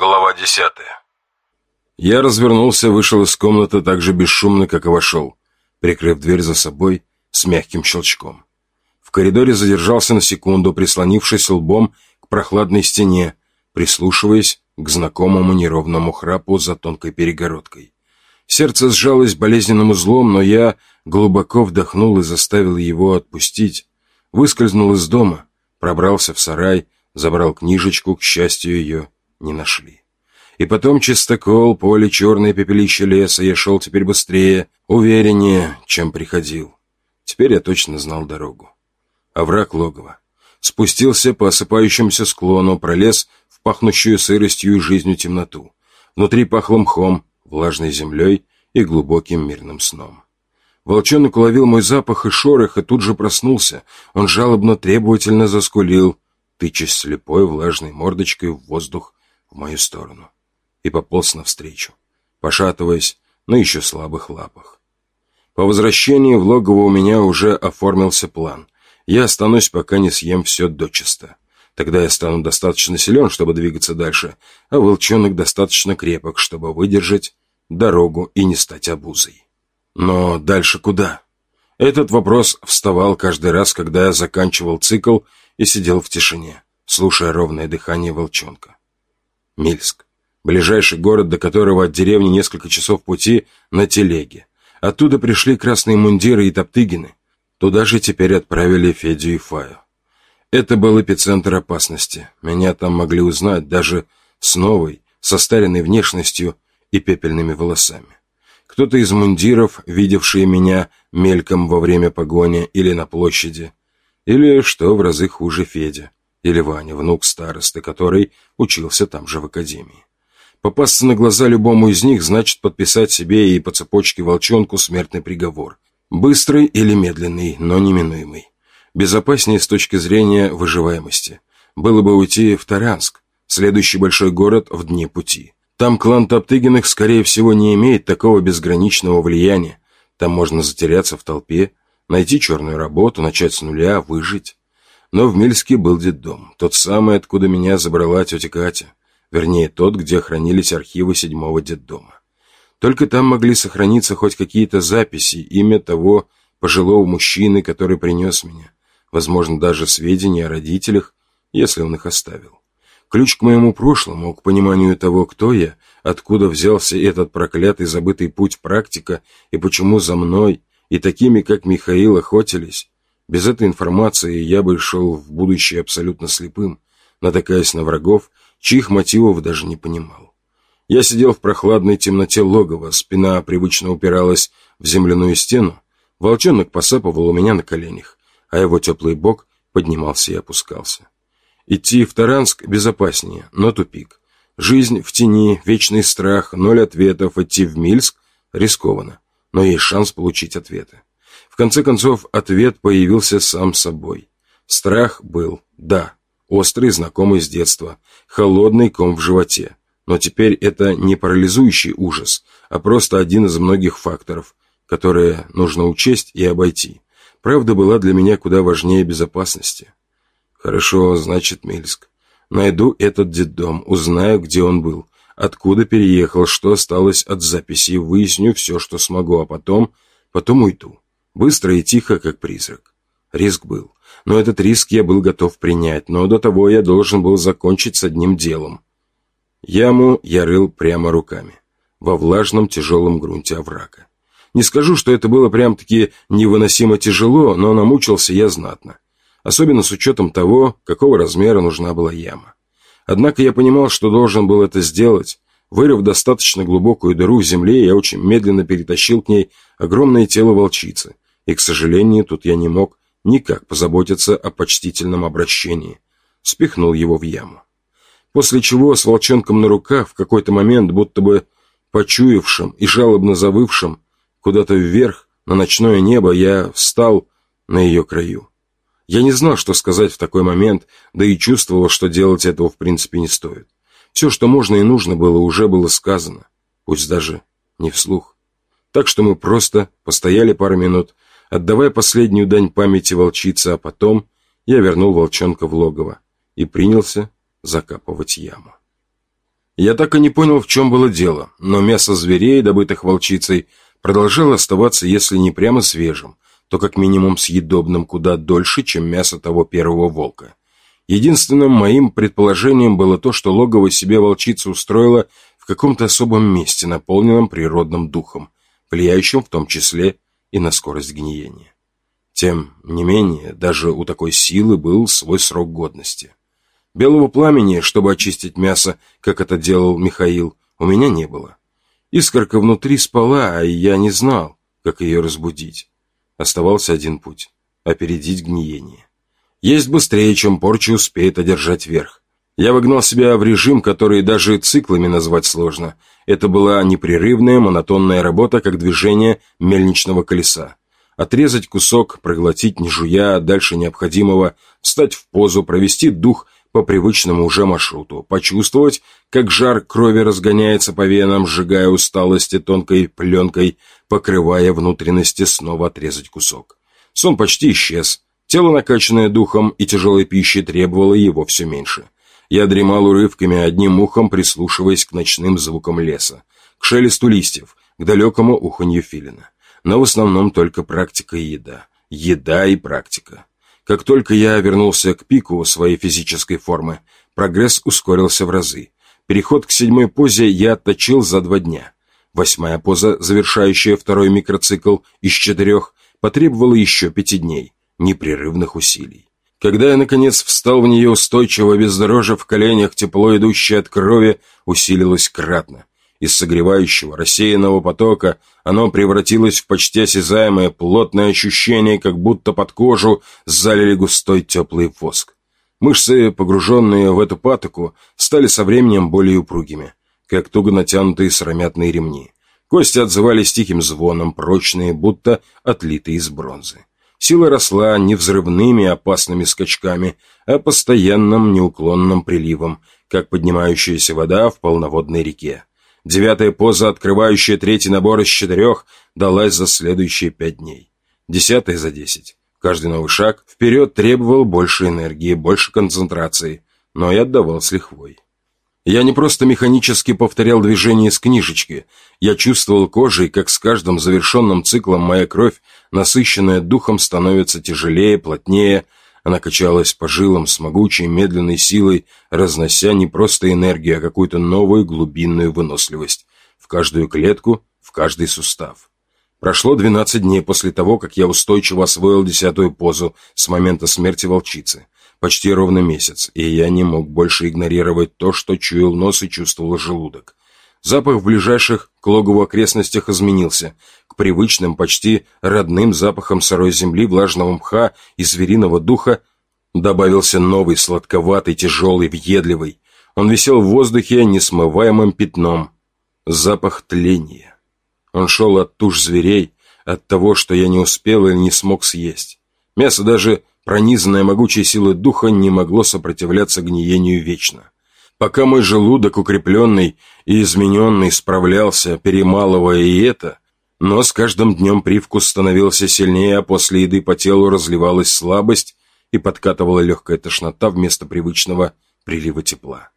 Глава десятая. Я развернулся, вышел из комнаты так же бесшумно, как и вошел, прикрыв дверь за собой с мягким щелчком. В коридоре задержался на секунду, прислонившись лбом к прохладной стене, прислушиваясь к знакомому неровному храпу за тонкой перегородкой. Сердце сжалось болезненным узлом, но я глубоко вдохнул и заставил его отпустить. Выскользнул из дома, пробрался в сарай, забрал книжечку, к счастью, ее не нашли. И потом чистокол, поле, черное пепелище леса, я шел теперь быстрее, увереннее, чем приходил. Теперь я точно знал дорогу. Овраг логова. Спустился по осыпающемуся склону, пролез в пахнущую сыростью и жизнью темноту. Внутри пахло мхом, влажной землей и глубоким мирным сном. Волчонок уловил мой запах и шорох, и тут же проснулся. Он жалобно, требовательно заскулил, тычась слепой влажной мордочкой в воздух в мою сторону. И пополз навстречу, пошатываясь на еще слабых лапах. По возвращении в логово у меня уже оформился план. Я останусь, пока не съем все дочисто. Тогда я стану достаточно силен, чтобы двигаться дальше, а волчонок достаточно крепок, чтобы выдержать дорогу и не стать обузой. Но дальше куда? Этот вопрос вставал каждый раз, когда я заканчивал цикл и сидел в тишине, слушая ровное дыхание волчонка. Мильск. Ближайший город, до которого от деревни несколько часов пути, на телеге. Оттуда пришли красные мундиры и топтыгины. Туда же теперь отправили Федю и Фаю. Это был эпицентр опасности. Меня там могли узнать даже с новой, состаренной внешностью и пепельными волосами. Кто-то из мундиров, видевшие меня мельком во время погони или на площади, или, что в разы хуже, Федя, или Ваня, внук старосты, который учился там же в академии. Попасться на глаза любому из них значит подписать себе и по цепочке волчонку смертный приговор. Быстрый или медленный, но неминуемый. Безопаснее с точки зрения выживаемости. Было бы уйти в Таранск, следующий большой город в дне пути. Там клан Топтыгиных, скорее всего, не имеет такого безграничного влияния. Там можно затеряться в толпе, найти черную работу, начать с нуля, выжить. Но в Мильске был детдом, тот самый, откуда меня забрала тетя Катя. Вернее, тот, где хранились архивы седьмого детдома. Только там могли сохраниться хоть какие-то записи, имя того пожилого мужчины, который принес меня. Возможно, даже сведения о родителях, если он их оставил. Ключ к моему прошлому, к пониманию того, кто я, откуда взялся этот проклятый забытый путь практика и почему за мной и такими, как Михаил, охотились. Без этой информации я бы шел в будущее абсолютно слепым, натыкаясь на врагов, чьих мотивов даже не понимал. Я сидел в прохладной темноте логова, спина привычно упиралась в земляную стену, волчонок посапывал у меня на коленях, а его теплый бок поднимался и опускался. Идти в Таранск безопаснее, но тупик. Жизнь в тени, вечный страх, ноль ответов. Идти в Мильск рискованно, но есть шанс получить ответы. Конце концов, ответ появился сам собой. Страх был, да, острый, знакомый с детства, холодный ком в животе. Но теперь это не парализующий ужас, а просто один из многих факторов, которые нужно учесть и обойти. Правда была для меня куда важнее безопасности. Хорошо, значит, Мильск. Найду этот детдом, узнаю, где он был, откуда переехал, что осталось от записи, выясню все, что смогу, а потом... потом уйду. Быстро и тихо, как призрак. Риск был. Но этот риск я был готов принять, но до того я должен был закончить с одним делом. Яму я рыл прямо руками, во влажном тяжелом грунте оврага. Не скажу, что это было прям-таки невыносимо тяжело, но намучился я знатно особенно с учетом того, какого размера нужна была яма. Однако я понимал, что должен был это сделать. Вырыв достаточно глубокую дыру в земле, я очень медленно перетащил к ней огромное тело волчицы, и, к сожалению, тут я не мог никак позаботиться о почтительном обращении. Спихнул его в яму. После чего с волчонком на руках в какой-то момент, будто бы почуявшим и жалобно завывшим, куда-то вверх, на ночное небо, я встал на ее краю. Я не знал, что сказать в такой момент, да и чувствовал, что делать этого в принципе не стоит. Все, что можно и нужно было, уже было сказано, пусть даже не вслух. Так что мы просто постояли пару минут, отдавая последнюю дань памяти волчице, а потом я вернул волчонка в логово и принялся закапывать яму. Я так и не понял, в чем было дело, но мясо зверей, добытых волчицей, продолжало оставаться, если не прямо свежим, то как минимум съедобным куда дольше, чем мясо того первого волка. Единственным моим предположением было то, что логово себе волчица устроила в каком-то особом месте, наполненном природным духом, влияющим в том числе и на скорость гниения. Тем не менее, даже у такой силы был свой срок годности. Белого пламени, чтобы очистить мясо, как это делал Михаил, у меня не было. Искорка внутри спала, а я не знал, как ее разбудить. Оставался один путь — опередить гниение. Есть быстрее, чем порча успеет одержать верх. Я выгнал себя в режим, который даже циклами назвать сложно. Это была непрерывная, монотонная работа, как движение мельничного колеса. Отрезать кусок, проглотить не жуя, дальше необходимого, встать в позу, провести дух по привычному уже маршруту, почувствовать, как жар крови разгоняется по венам, сжигая усталость и тонкой пленкой, покрывая внутренности, снова отрезать кусок. Сон почти исчез. Тело, накачанное духом и тяжелой пищей, требовало его все меньше. Я дремал урывками, одним ухом прислушиваясь к ночным звукам леса, к шелесту листьев, к далекому уханью филина. Но в основном только практика и еда. Еда и практика. Как только я вернулся к пику своей физической формы, прогресс ускорился в разы. Переход к седьмой позе я отточил за два дня. Восьмая поза, завершающая второй микроцикл из четырех, потребовала еще пяти дней непрерывных усилий. Когда я, наконец, встал в нее устойчиво, без дрожи в коленях, тепло, идущее от крови, усилилось кратно. Из согревающего, рассеянного потока оно превратилось в почти осязаемое, плотное ощущение, как будто под кожу залили густой теплый воск. Мышцы, погруженные в эту патоку, стали со временем более упругими, как туго натянутые сыромятные ремни. Кости отзывались тихим звоном, прочные, будто отлитые из бронзы. Сила росла не взрывными опасными скачками, а постоянным неуклонным приливом, как поднимающаяся вода в полноводной реке. Девятая поза, открывающая третий набор из четырех, далась за следующие пять дней. Десятая за десять. Каждый новый шаг вперед требовал больше энергии, больше концентрации, но и отдавал с лихвой. Я не просто механически повторял движение из книжечки. Я чувствовал кожей, как с каждым завершенным циклом моя кровь, насыщенная духом, становится тяжелее, плотнее. Она качалась по жилам с могучей медленной силой, разнося не просто энергию, а какую-то новую глубинную выносливость. В каждую клетку, в каждый сустав. Прошло 12 дней после того, как я устойчиво освоил десятую позу с момента смерти волчицы почти ровно месяц, и я не мог больше игнорировать то, что чуял нос и чувствовал желудок. Запах в ближайших к логову окрестностях изменился. К привычным, почти родным запахам сырой земли, влажного мха и звериного духа добавился новый, сладковатый, тяжелый, въедливый. Он висел в воздухе несмываемым пятном. Запах тления. Он шел от туш зверей, от того, что я не успел или не смог съесть. Мясо даже пронизанное могучей силой духа, не могло сопротивляться гниению вечно. Пока мой желудок, укрепленный и измененный, справлялся, перемалывая и это, но с каждым днем привкус становился сильнее, а после еды по телу разливалась слабость и подкатывала легкая тошнота вместо привычного прилива тепла.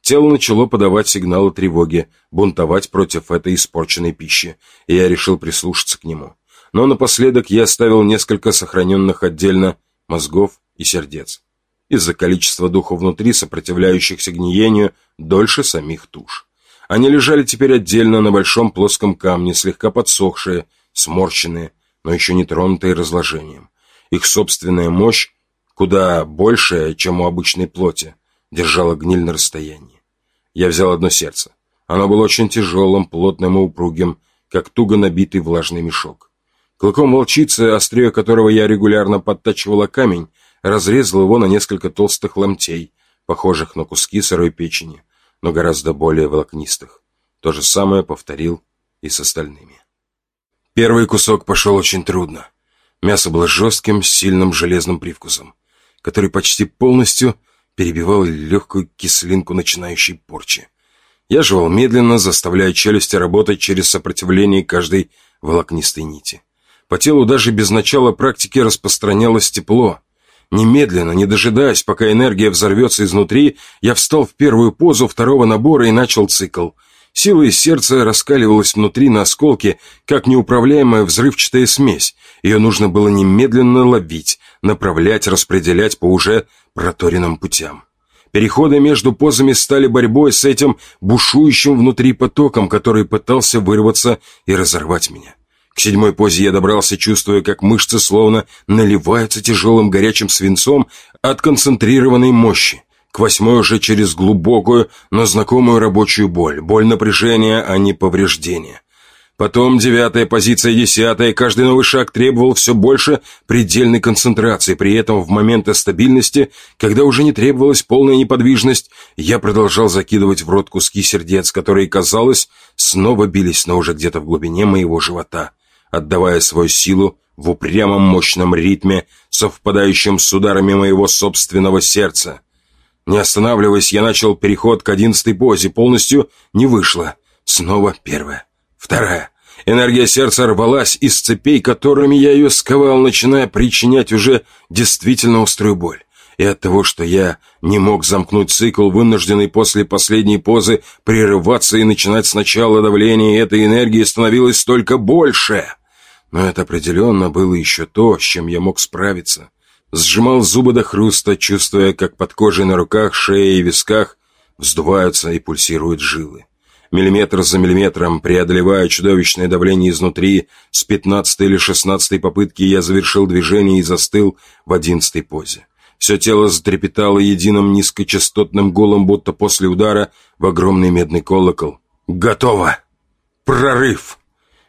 Тело начало подавать сигналы тревоги, бунтовать против этой испорченной пищи, и я решил прислушаться к нему. Но напоследок я оставил несколько сохраненных отдельно мозгов и сердец. Из-за количества духа внутри, сопротивляющихся гниению, дольше самих туш. Они лежали теперь отдельно на большом плоском камне, слегка подсохшие, сморщенные, но еще не тронутые разложением. Их собственная мощь, куда большая, чем у обычной плоти, держала гниль на расстоянии. Я взял одно сердце. Оно было очень тяжелым, плотным и упругим, как туго набитый влажный мешок. Клыком волчицы, острие которого я регулярно подтачивала камень, разрезал его на несколько толстых ломтей, похожих на куски сырой печени, но гораздо более волокнистых. То же самое повторил и с остальными. Первый кусок пошел очень трудно. Мясо было жестким, сильным железным привкусом, который почти полностью перебивал легкую кислинку начинающей порчи. Я жевал медленно, заставляя челюсти работать через сопротивление каждой волокнистой нити. По телу даже без начала практики распространялось тепло. Немедленно, не дожидаясь, пока энергия взорвется изнутри, я встал в первую позу второго набора и начал цикл. Сила из сердца раскаливалась внутри на осколки, как неуправляемая взрывчатая смесь. Ее нужно было немедленно ловить, направлять, распределять по уже проторенным путям. Переходы между позами стали борьбой с этим бушующим внутри потоком, который пытался вырваться и разорвать меня. К седьмой позе я добрался, чувствуя, как мышцы словно наливаются тяжелым горячим свинцом от концентрированной мощи. К восьмой уже через глубокую, но знакомую рабочую боль. Боль напряжения, а не повреждения. Потом девятая позиция, десятая. Каждый новый шаг требовал все больше предельной концентрации. При этом в моменты стабильности, когда уже не требовалась полная неподвижность, я продолжал закидывать в рот куски сердец, которые, казалось, снова бились, но уже где-то в глубине моего живота, отдавая свою силу в упрямом мощном ритме, совпадающем с ударами моего собственного сердца. Не останавливаясь, я начал переход к одиннадцатой позе. Полностью не вышло. Снова первая. Вторая. Энергия сердца рвалась из цепей, которыми я ее сковал, начиная причинять уже действительно острую боль. И от того, что я не мог замкнуть цикл, вынужденный после последней позы прерываться и начинать сначала давление этой энергии становилось только больше. Но это определенно было еще то, с чем я мог справиться. Сжимал зубы до хруста, чувствуя, как под кожей на руках, шее и висках вздуваются и пульсируют жилы миллиметр за миллиметром, преодолевая чудовищное давление изнутри, с пятнадцатой или шестнадцатой попытки я завершил движение и застыл в одиннадцатой позе. Все тело затрепетало единым низкочастотным гулом, будто после удара в огромный медный колокол. «Готово! Прорыв!»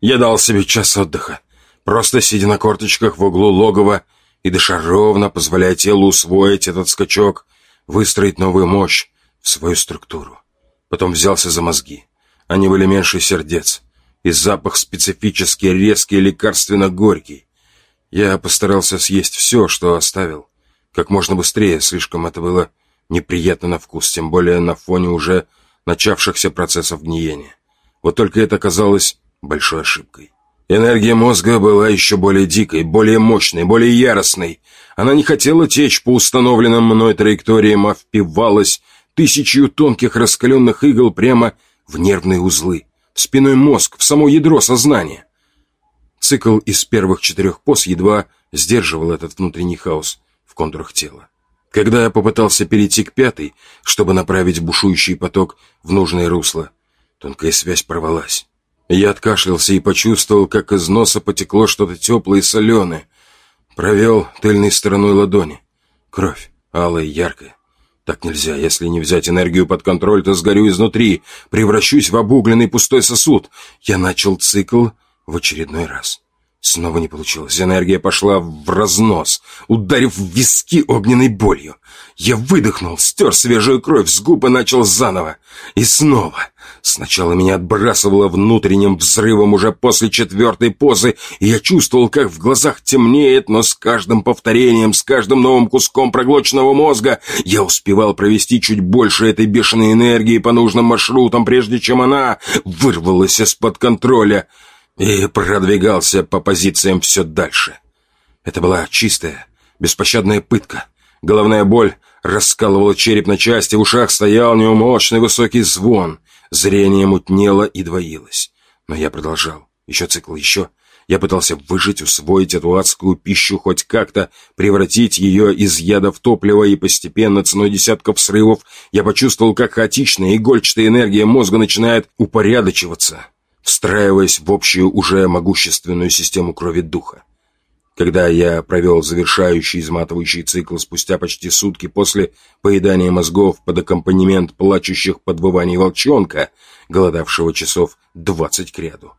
Я дал себе час отдыха, просто сидя на корточках в углу логова и дыша ровно, позволяя телу усвоить этот скачок, выстроить новую мощь в свою структуру. Потом взялся за мозги. Они были меньше сердец. И запах специфический, резкий, лекарственно-горький. Я постарался съесть все, что оставил. Как можно быстрее, слишком это было неприятно на вкус, тем более на фоне уже начавшихся процессов гниения. Вот только это казалось большой ошибкой. Энергия мозга была еще более дикой, более мощной, более яростной. Она не хотела течь по установленным мной траекториям, а впивалась тысячью тонких раскаленных игл прямо в нервные узлы, в спиной мозг, в само ядро сознания. Цикл из первых четырех поз едва сдерживал этот внутренний хаос в контурах тела. Когда я попытался перейти к пятой, чтобы направить бушующий поток в нужное русло, тонкая связь порвалась. Я откашлялся и почувствовал, как из носа потекло что-то теплое и соленое. Провел тыльной стороной ладони. Кровь, алая и яркая. Так нельзя. Если не взять энергию под контроль, то сгорю изнутри, превращусь в обугленный пустой сосуд. Я начал цикл в очередной раз. Снова не получилось. Энергия пошла в разнос, ударив в виски огненной болью. Я выдохнул, стер свежую кровь с губ и начал заново. И снова. Сначала меня отбрасывало внутренним взрывом уже после четвертой позы, и я чувствовал, как в глазах темнеет, но с каждым повторением, с каждым новым куском проглоченного мозга я успевал провести чуть больше этой бешеной энергии по нужным маршрутам, прежде чем она вырвалась из-под контроля и продвигался по позициям все дальше. Это была чистая, беспощадная пытка. Головная боль раскалывала череп на части, в ушах стоял неумолчный высокий звон. Зрение мутнело и двоилось. Но я продолжал. Еще цикл, еще. Я пытался выжить, усвоить эту адскую пищу, хоть как-то превратить ее из яда в топливо, и постепенно, ценой десятков срывов, я почувствовал, как хаотичная игольчатая энергия мозга начинает упорядочиваться, встраиваясь в общую уже могущественную систему крови духа. Когда я провел завершающий изматывающий цикл спустя почти сутки после поедания мозгов под аккомпанемент плачущих подвываний волчонка, голодавшего часов двадцать к ряду,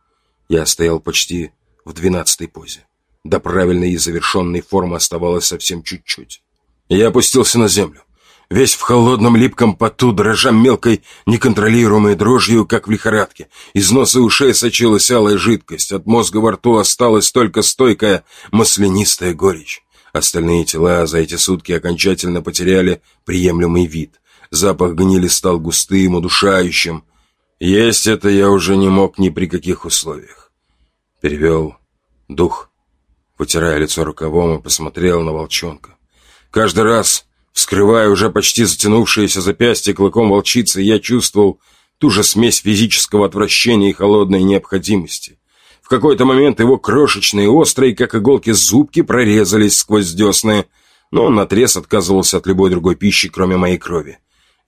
я стоял почти в двенадцатой позе. До правильной и завершенной формы оставалось совсем чуть-чуть. Я опустился на землю весь в холодном липком поту, дрожа мелкой, неконтролируемой дрожью, как в лихорадке. Из носа и ушей сочилась алая жидкость, от мозга во рту осталась только стойкая маслянистая горечь. Остальные тела за эти сутки окончательно потеряли приемлемый вид. Запах гнили стал густым, удушающим. Есть это я уже не мог ни при каких условиях. Перевел дух, вытирая лицо рукавом и посмотрел на волчонка Каждый раз, вскрывая уже почти затянувшееся запястье клыком волчицы, я чувствовал ту же смесь физического отвращения и холодной необходимости. В какой-то момент его крошечные, острые, как иголки, зубки прорезались сквозь десны, но он наотрез отказывался от любой другой пищи, кроме моей крови.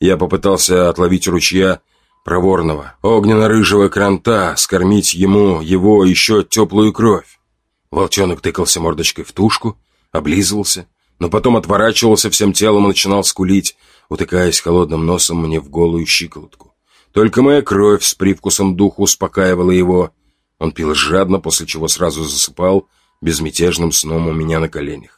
Я попытался отловить ручья проворного, огненно-рыжего кранта, скормить ему его еще теплую кровь. Волчонок тыкался мордочкой в тушку, облизывался, но потом отворачивался всем телом и начинал скулить, утыкаясь холодным носом мне в голую щиколотку. Только моя кровь с привкусом духа успокаивала его. Он пил жадно, после чего сразу засыпал безмятежным сном у меня на коленях.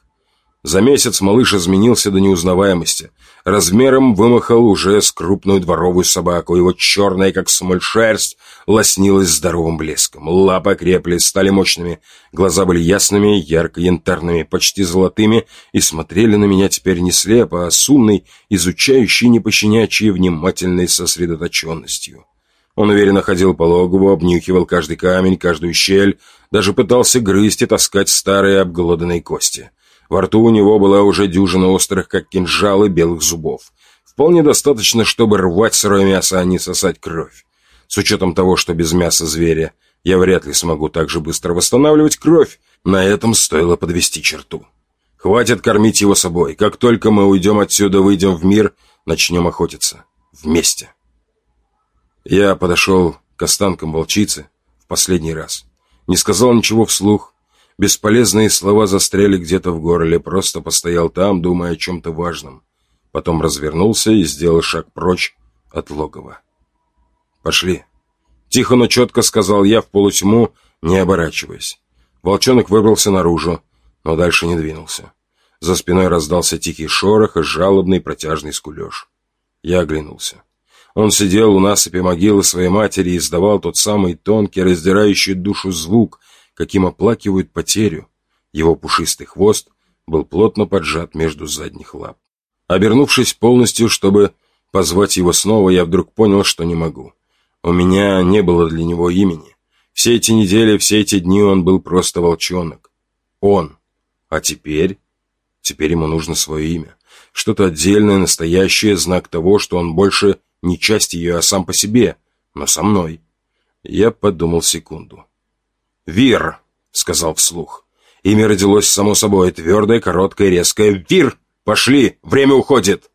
За месяц малыш изменился до неузнаваемости. Размером вымахал уже с крупную дворовую собаку. Его черная, как смоль, шерсть лоснилась здоровым блеском. Лапы крепли, стали мощными. Глаза были ясными, ярко-янтарными, почти золотыми, и смотрели на меня теперь не слепо, а с умной, изучающей, не пощенячьей, внимательной сосредоточенностью. Он уверенно ходил по логову, обнюхивал каждый камень, каждую щель, даже пытался грызть и таскать старые обглоданные кости. Во рту у него была уже дюжина острых, как кинжалы, белых зубов. Вполне достаточно, чтобы рвать сырое мясо, а не сосать кровь. С учетом того, что без мяса зверя я вряд ли смогу так же быстро восстанавливать кровь, на этом стоило подвести черту. Хватит кормить его собой. Как только мы уйдем отсюда, выйдем в мир, начнем охотиться. Вместе. Я подошел к останкам волчицы в последний раз. Не сказал ничего вслух, Бесполезные слова застряли где-то в горле, просто постоял там, думая о чем-то важном. Потом развернулся и сделал шаг прочь от логова. «Пошли». Тихо, но четко сказал я в полутьму, не оборачиваясь. Волчонок выбрался наружу, но дальше не двинулся. За спиной раздался тихий шорох и жалобный протяжный скулеж. Я оглянулся. Он сидел у насыпи могилы своей матери и издавал тот самый тонкий, раздирающий душу звук, каким оплакивают потерю. Его пушистый хвост был плотно поджат между задних лап. Обернувшись полностью, чтобы позвать его снова, я вдруг понял, что не могу. У меня не было для него имени. Все эти недели, все эти дни он был просто волчонок. Он. А теперь... Теперь ему нужно свое имя. Что-то отдельное, настоящее, знак того, что он больше не часть ее, а сам по себе, но со мной. Я подумал секунду. «Вир!» — сказал вслух. Имя родилось само собой, твердое, короткое, резкое. «Вир! Пошли! Время уходит!»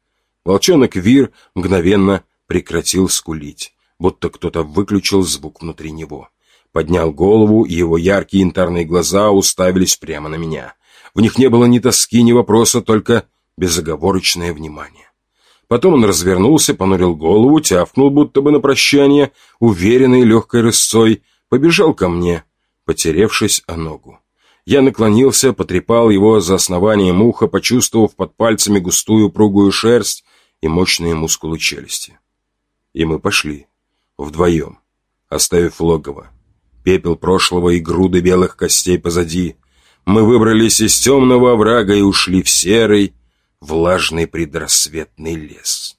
Волчонок Вир мгновенно прекратил скулить, будто кто-то выключил звук внутри него. Поднял голову, и его яркие янтарные глаза уставились прямо на меня. В них не было ни тоски, ни вопроса, только безоговорочное внимание. Потом он развернулся, понурил голову, тявкнул будто бы на прощание, уверенной легкой рысцой, побежал ко мне — потеревшись о ногу. Я наклонился, потрепал его за основанием уха, почувствовав под пальцами густую упругую шерсть и мощные мускулы челюсти. И мы пошли. Вдвоем. Оставив логово. Пепел прошлого и груды белых костей позади. Мы выбрались из темного оврага и ушли в серый, влажный предрассветный лес.